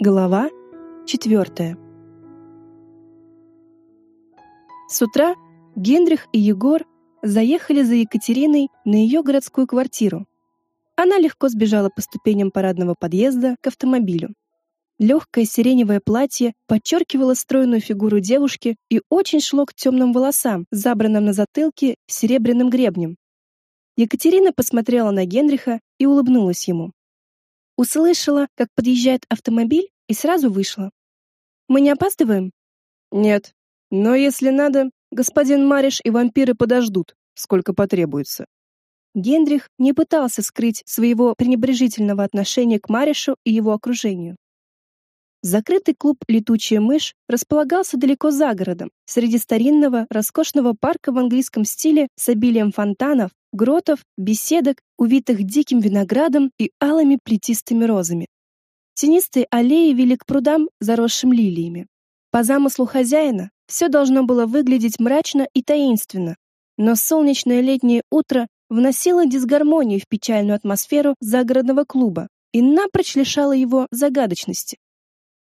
Глава четвертая. С утра Генрих и Егор заехали за Екатериной на ее городскую квартиру. Она легко сбежала по ступеням парадного подъезда к автомобилю. Легкое сиреневое платье подчеркивало стройную фигуру девушки и очень шло к темным волосам, забранным на затылке серебряным гребнем. Екатерина посмотрела на Генриха и улыбнулась ему. Услышала, как подъезжает автомобиль, и сразу вышла. Мы не опаздываем? Нет. Но если надо, господин Мариш и вампиры подождут, сколько потребуется. Генрих не пытался скрыть своего пренебрежительного отношения к Маришу и его окружению. Закрытый клуб «Летучая мышь» располагался далеко за городом, среди старинного, роскошного парка в английском стиле с обилием фонтанов, гротов, беседок, увитых диким виноградом и алыми плетистыми розами. Тенистые аллеи вели к прудам, заросшим лилиями. По замыслу хозяина все должно было выглядеть мрачно и таинственно, но солнечное летнее утро вносило дисгармонию в печальную атмосферу загородного клуба и напрочь лишало его загадочности.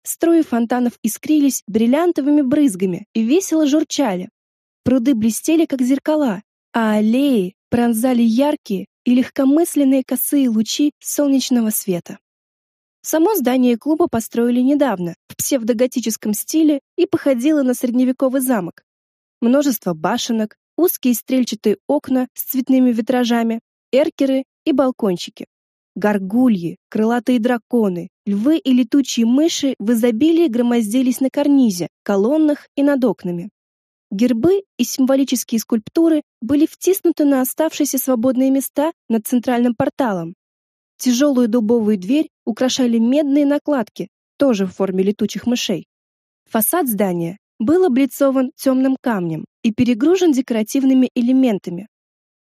Струи фонтанов искрились бриллиантовыми брызгами и весело журчали. Пруды блестели, как зеркала, а аллеи пронзали яркие и легкомысленные косые лучи солнечного света. Само здание клуба построили недавно, в псевдоготическом стиле и походило на средневековый замок. Множество башенок, узкие стрельчатые окна с цветными витражами, эркеры и балкончики. Горгульи, крылатые драконы, львы и летучие мыши в изобилии громоздились на карнизе, колоннах и над окнами. Гербы и символические скульптуры были втиснуты на оставшиеся свободные места над центральным порталом. Тяжелую дубовую дверь украшали медные накладки, тоже в форме летучих мышей. Фасад здания был облицован темным камнем и перегружен декоративными элементами,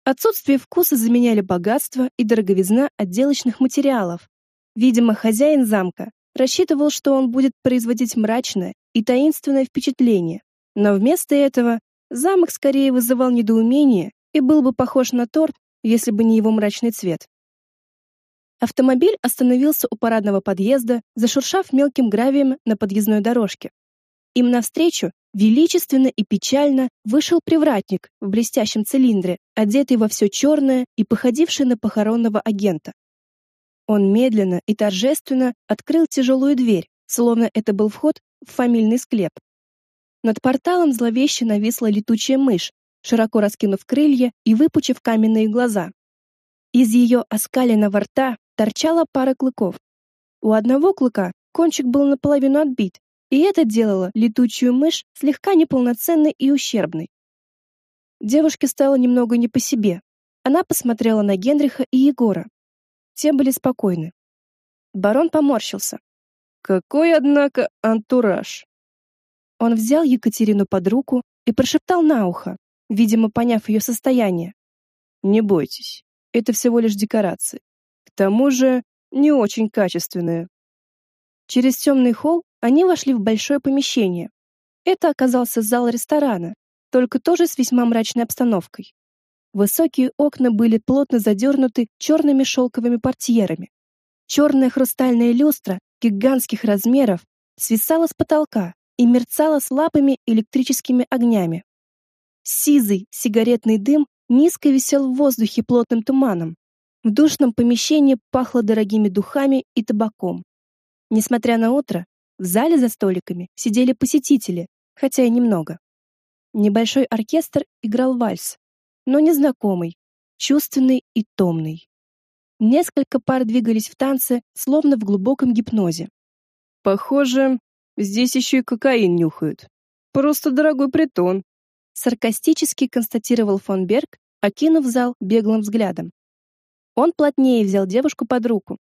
Отсутствие вкуса заменяли богатство и дороговизна отделочных материалов. Видимо, хозяин замка рассчитывал, что он будет производить мрачное и таинственное впечатление, но вместо этого замок скорее вызывал недоумение и был бы похож на торт, если бы не его мрачный цвет. Автомобиль остановился у парадного подъезда, зашуршав мелким гравием на подъездной дорожке. Им навстречу величественно и печально вышел привратник в блестящем цилиндре, одетый во все черное и походивший на похоронного агента. Он медленно и торжественно открыл тяжелую дверь, словно это был вход в фамильный склеп. Над порталом зловеще нависла летучая мышь, широко раскинув крылья и выпучив каменные глаза. Из ее оскаленного рта торчала пара клыков. У одного клыка кончик был наполовину отбит, и это делало летучую мышь слегка неполноценной и ущербной. Девушке стало немного не по себе. Она посмотрела на Генриха и Егора. Те были спокойны. Барон поморщился. Какой, однако, антураж. Он взял Екатерину под руку и прошептал на ухо, видимо, поняв ее состояние. Не бойтесь, это всего лишь декорации. К тому же, не очень качественные. Через темный холл они вошли в большое помещение. Это оказался зал ресторана, только тоже с весьма мрачной обстановкой. Высокие окна были плотно задернуты черными шелковыми портьерами. Черная хрустальная люстра гигантских размеров свисала с потолка и мерцала слабыми электрическими огнями. Сизый сигаретный дым низко висел в воздухе плотным туманом. В душном помещении пахло дорогими духами и табаком. Несмотря на утро, в зале за столиками сидели посетители, хотя и немного. Небольшой оркестр играл вальс, но незнакомый, чувственный и томный. Несколько пар двигались в танце, словно в глубоком гипнозе. Похоже, здесь еще и кокаин нюхают. Просто дорогой притон, саркастически констатировал фон Берг, окинув зал беглым взглядом. Он плотнее взял девушку под руку,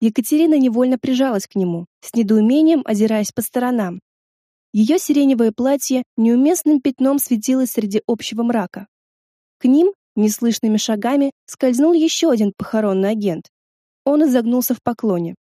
Екатерина невольно прижалась к нему, с недоумением озираясь по сторонам. Ее сиреневое платье неуместным пятном светилось среди общего мрака. К ним, неслышными шагами, скользнул еще один похоронный агент. Он изогнулся в поклоне.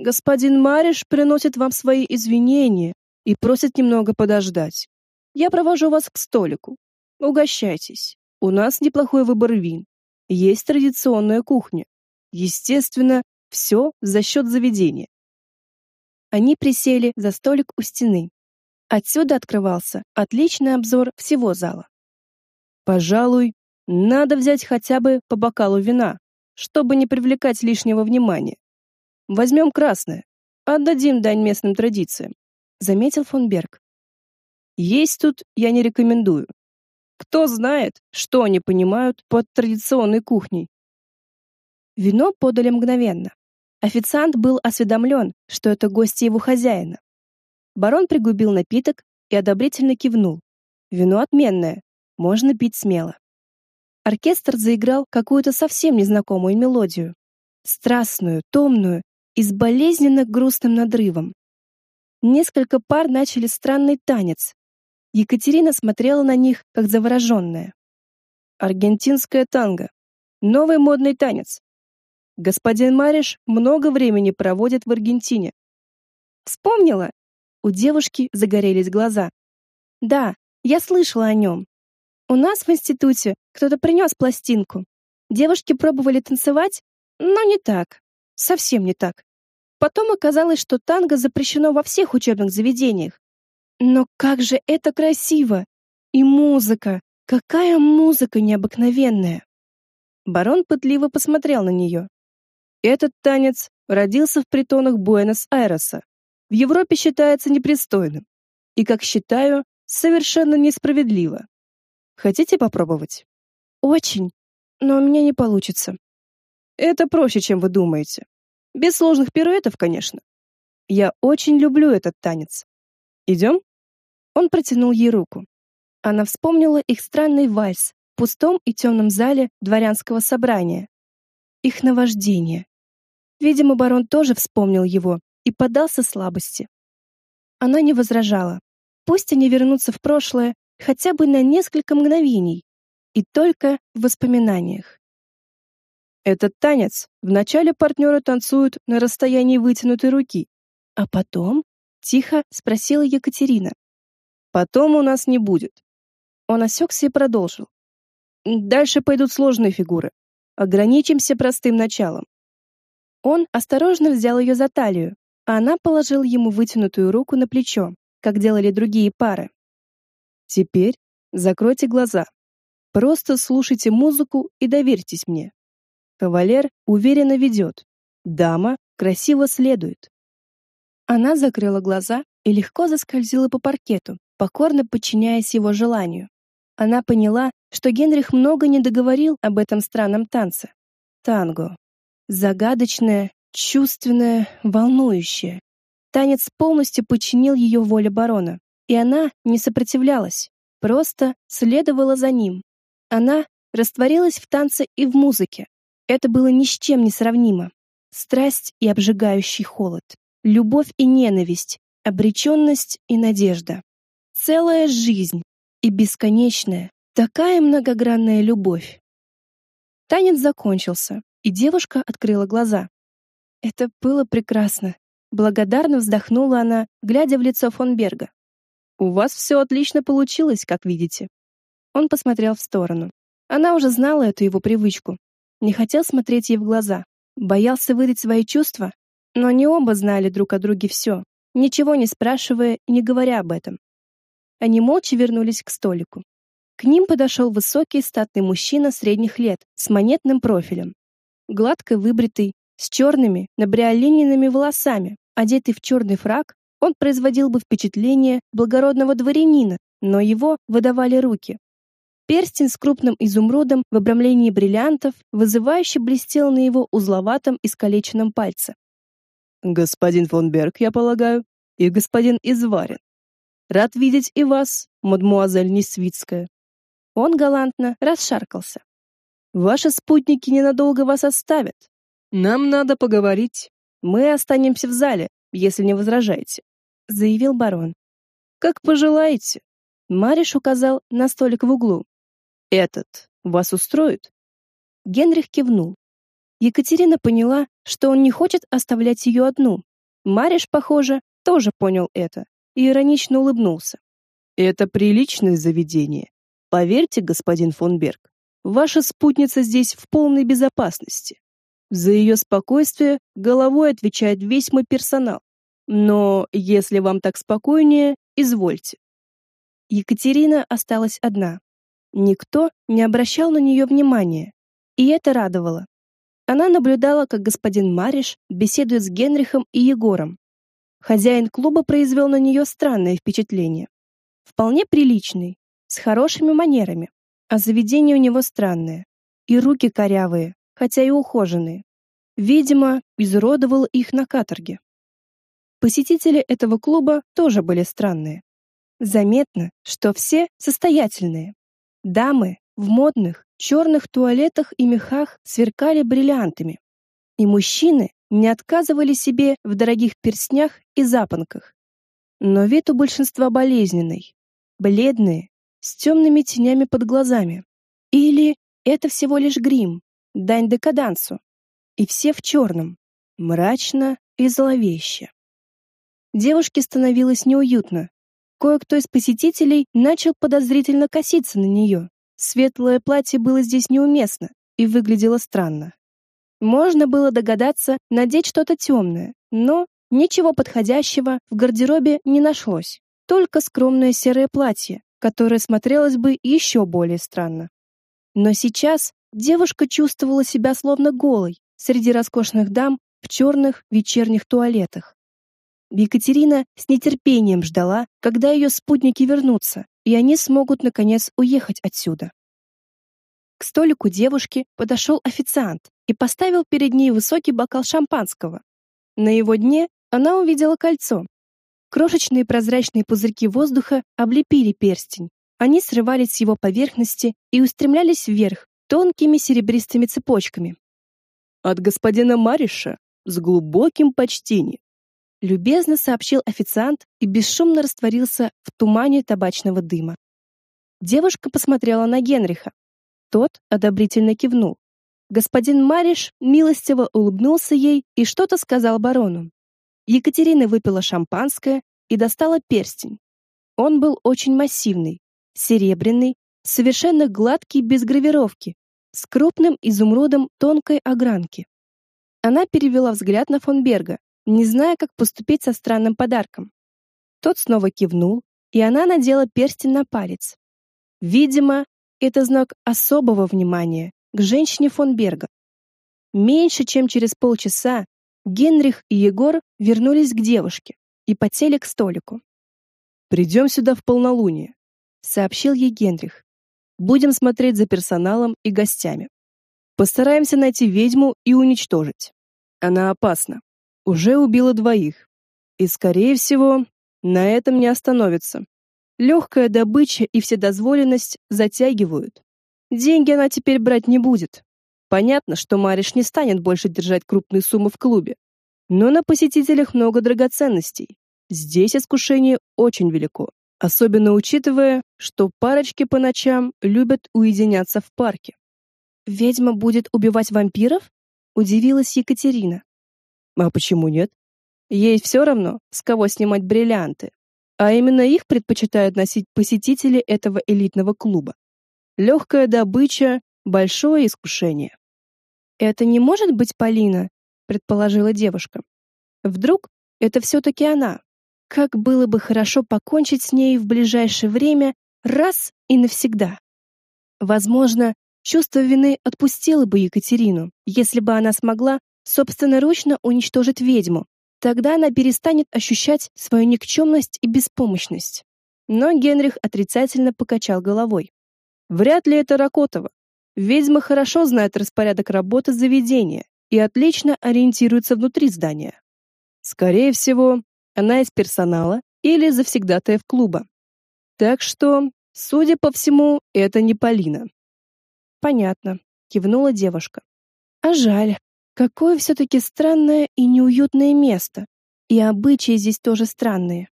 Господин Мариш приносит вам свои извинения и просит немного подождать. Я провожу вас к столику. Угощайтесь. У нас неплохой выбор вин. Есть традиционная кухня. Естественно, все за счет заведения. Они присели за столик у стены. Отсюда открывался отличный обзор всего зала. Пожалуй, надо взять хотя бы по бокалу вина, чтобы не привлекать лишнего внимания. Возьмем красное, отдадим дань местным традициям, заметил фон Берг. Есть тут я не рекомендую. Кто знает, что они понимают под традиционной кухней. Вино подали мгновенно. Официант был осведомлен, что это гости его хозяина. Барон пригубил напиток и одобрительно кивнул. Вино отменное, можно пить смело. Оркестр заиграл какую-то совсем незнакомую мелодию, страстную, томную и с болезненно грустным надрывом. Несколько пар начали странный танец. Екатерина смотрела на них, как завороженная. Аргентинская танго. Новый модный танец. Господин Мариш много времени проводит в Аргентине. Вспомнила? У девушки загорелись глаза. Да, я слышала о нем. У нас в институте кто-то принес пластинку. Девушки пробовали танцевать, но не так. Совсем не так. Потом оказалось, что танго запрещено во всех учебных заведениях. Но как же это красиво! И музыка! Какая музыка необыкновенная! Барон пытливо посмотрел на нее. Этот танец родился в притонах Буэнос-Айреса. В Европе считается непристойным. И, как считаю, совершенно несправедливо. Хотите попробовать? Очень, но у меня не получится. Это проще, чем вы думаете. Без сложных пируэтов, конечно. Я очень люблю этот танец. Идем? Он протянул ей руку. Она вспомнила их странный вальс в пустом и темном зале дворянского собрания. Их наваждение. Видимо, барон тоже вспомнил его и поддался слабости. Она не возражала. Пусть они вернутся в прошлое хотя бы на несколько мгновений, и только в воспоминаниях. Этот танец вначале партнеры танцуют на расстоянии вытянутой руки, а потом тихо спросила Екатерина. Потом у нас не будет. Он осекся и продолжил. Дальше пойдут сложные фигуры. Ограничимся простым началом. Он осторожно взял ее за талию, а она положила ему вытянутую руку на плечо, как делали другие пары. Теперь закройте глаза. Просто слушайте музыку и доверьтесь мне. Кавалер уверенно ведет. Дама красиво следует. Она закрыла глаза и легко заскользила по паркету, покорно подчиняясь его желанию. Она поняла, что Генрих много не договорил об этом странном танце. Танго. Загадочное, чувственное, волнующее. Танец полностью подчинил ее воле барона, и она не сопротивлялась, просто следовала за ним. Она растворилась в танце и в музыке. Это было ни с чем не сравнимо. Страсть и обжигающий холод, любовь и ненависть, обреченность и надежда. Целая жизнь и бесконечная, такая многогранная любовь. Танец закончился, и девушка открыла глаза. Это было прекрасно. Благодарно вздохнула она, глядя в лицо фон Берга. У вас все отлично получилось, как видите. Он посмотрел в сторону. Она уже знала эту его привычку. Не хотел смотреть ей в глаза, боялся выдать свои чувства, но они оба знали друг о друге все, ничего не спрашивая и не говоря об этом. Они молча вернулись к столику. К ним подошел высокий статный мужчина средних лет с монетным профилем гладко выбритый, с черными, набриолиненными волосами, одетый в черный фрак, он производил бы впечатление благородного дворянина, но его выдавали руки. Перстень с крупным изумрудом в обрамлении бриллиантов вызывающе блестел на его узловатом искалеченном пальце. «Господин фон Берг, я полагаю, и господин Изварин. Рад видеть и вас, мадмуазель Несвицкая». Он галантно расшаркался. Ваши спутники ненадолго вас оставят. Нам надо поговорить. Мы останемся в зале, если не возражаете, заявил барон. Как пожелаете. Мариш указал на столик в углу. Этот вас устроит? Генрих кивнул. Екатерина поняла, что он не хочет оставлять ее одну. Мариш, похоже, тоже понял это и иронично улыбнулся. Это приличное заведение. Поверьте, господин фон Берг. Ваша спутница здесь в полной безопасности. За ее спокойствие головой отвечает весь мой персонал. Но если вам так спокойнее, извольте. Екатерина осталась одна. Никто не обращал на нее внимания, и это радовало. Она наблюдала, как господин Мариш беседует с Генрихом и Егором. Хозяин клуба произвел на нее странное впечатление. Вполне приличный, с хорошими манерами, а заведение у него странное. И руки корявые, хотя и ухоженные. Видимо, изуродовал их на каторге. Посетители этого клуба тоже были странные. Заметно, что все состоятельные. Дамы в модных черных туалетах и мехах сверкали бриллиантами. И мужчины не отказывали себе в дорогих перстнях и запонках. Но вид у большинства болезненный. Бледные, с темными тенями под глазами. Или это всего лишь грим, дань декадансу. И все в черном, мрачно и зловеще. Девушке становилось неуютно. Кое-кто из посетителей начал подозрительно коситься на нее. Светлое платье было здесь неуместно и выглядело странно. Можно было догадаться надеть что-то темное, но ничего подходящего в гардеробе не нашлось. Только скромное серое платье, которое смотрелось бы еще более странно. Но сейчас девушка чувствовала себя словно голой среди роскошных дам в черных вечерних туалетах. Екатерина с нетерпением ждала, когда ее спутники вернутся, и они смогут наконец уехать отсюда. К столику девушки подошел официант и поставил перед ней высокий бокал шампанского. На его дне она увидела кольцо. Крошечные прозрачные пузырьки воздуха облепили перстень. Они срывались с его поверхности и устремлялись вверх тонкими серебристыми цепочками. От господина Мариша с глубоким почтением любезно сообщил официант и бесшумно растворился в тумане табачного дыма. Девушка посмотрела на Генриха. Тот одобрительно кивнул. Господин Мариш милостиво улыбнулся ей и что-то сказал барону. Екатерина выпила шампанское и достала перстень. Он был очень массивный, серебряный, совершенно гладкий без гравировки, с крупным изумрудом тонкой огранки. Она перевела взгляд на фон Берга, не зная, как поступить со странным подарком. Тот снова кивнул, и она надела перстень на палец. Видимо, это знак особого внимания к женщине фон Берга. Меньше чем через полчаса Генрих и Егор вернулись к девушке и подсели к столику. «Придем сюда в полнолуние», — сообщил ей Генрих. «Будем смотреть за персоналом и гостями. Постараемся найти ведьму и уничтожить. Она опасна уже убила двоих. И, скорее всего, на этом не остановится. Легкая добыча и вседозволенность затягивают. Деньги она теперь брать не будет. Понятно, что Мариш не станет больше держать крупные суммы в клубе. Но на посетителях много драгоценностей. Здесь искушение очень велико. Особенно учитывая, что парочки по ночам любят уединяться в парке. «Ведьма будет убивать вампиров?» – удивилась Екатерина. А почему нет? Ей все равно, с кого снимать бриллианты. А именно их предпочитают носить посетители этого элитного клуба. Легкая добыча — большое искушение. «Это не может быть Полина?» — предположила девушка. «Вдруг это все-таки она? Как было бы хорошо покончить с ней в ближайшее время раз и навсегда!» Возможно, чувство вины отпустило бы Екатерину, если бы она смогла собственноручно уничтожить ведьму. Тогда она перестанет ощущать свою никчемность и беспомощность. Но Генрих отрицательно покачал головой. Вряд ли это Ракотова. Ведьма хорошо знает распорядок работы заведения и отлично ориентируется внутри здания. Скорее всего, она из персонала или завсегдатая в клуба. Так что, судя по всему, это не Полина. Понятно, кивнула девушка. А жаль. Какое все-таки странное и неуютное место. И обычаи здесь тоже странные.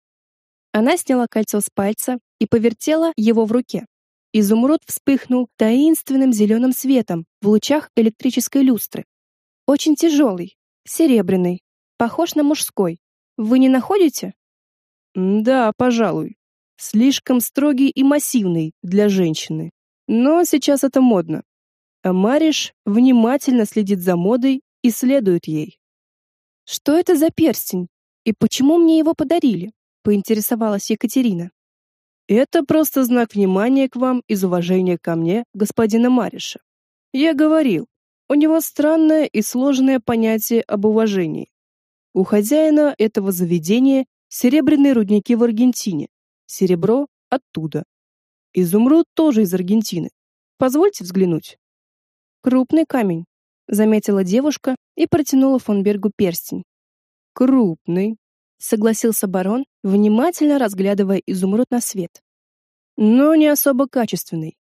Она сняла кольцо с пальца и повертела его в руке. Изумруд вспыхнул таинственным зеленым светом в лучах электрической люстры. Очень тяжелый, серебряный, похож на мужской. Вы не находите? Да, пожалуй. Слишком строгий и массивный для женщины. Но сейчас это модно. А Мариш внимательно следит за модой и следует ей. Что это за перстень? И почему мне его подарили? поинтересовалась Екатерина. Это просто знак внимания к вам из уважения ко мне, господина Мариша. Я говорил, у него странное и сложное понятие об уважении. У хозяина этого заведения серебряные рудники в Аргентине, серебро оттуда. Изумруд тоже из Аргентины. Позвольте взглянуть. Крупный камень, заметила девушка и протянула фон Бергу перстень. Крупный, согласился барон, внимательно разглядывая изумруд на свет. Но не особо качественный.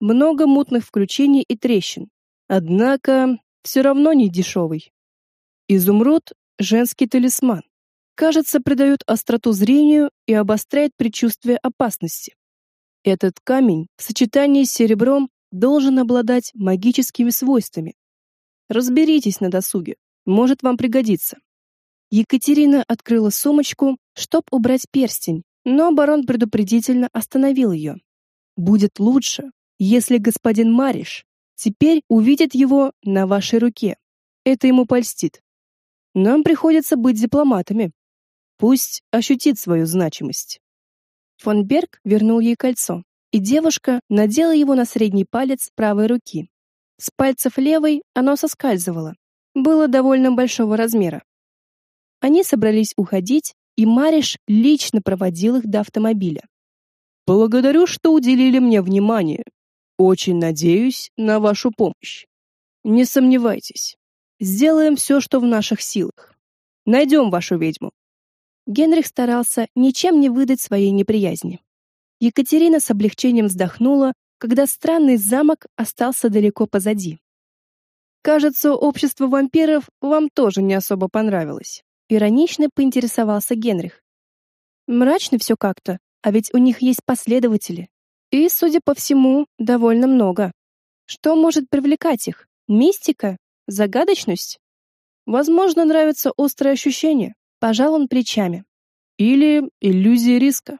Много мутных включений и трещин. Однако, все равно не дешевый. Изумруд — женский талисман. Кажется, придает остроту зрению и обостряет предчувствие опасности. Этот камень в сочетании с серебром должен обладать магическими свойствами. Разберитесь на досуге, может вам пригодится. Екатерина открыла сумочку, чтоб убрать перстень, но барон предупредительно остановил ее. Будет лучше, если господин Мариш теперь увидит его на вашей руке. Это ему польстит. Нам приходится быть дипломатами. Пусть ощутит свою значимость. Фон Берг вернул ей кольцо, и девушка надела его на средний палец правой руки. С пальцев левой оно соскальзывало. Было довольно большого размера. Они собрались уходить, и Мариш лично проводил их до автомобиля. Благодарю, что уделили мне внимание. Очень надеюсь на вашу помощь. Не сомневайтесь. Сделаем все, что в наших силах. Найдем вашу ведьму. Генрих старался ничем не выдать своей неприязни. Екатерина с облегчением вздохнула, когда странный замок остался далеко позади. Кажется, общество вампиров вам тоже не особо понравилось. Иронично поинтересовался Генрих. Мрачно все как-то, а ведь у них есть последователи. И, судя по всему, довольно много. Что может привлекать их? Мистика? Загадочность? Возможно, нравится острое ощущение. Пожал он плечами. Или иллюзия риска.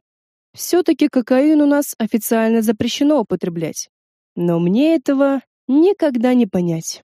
Все-таки кокаин у нас официально запрещено употреблять. Но мне этого никогда не понять.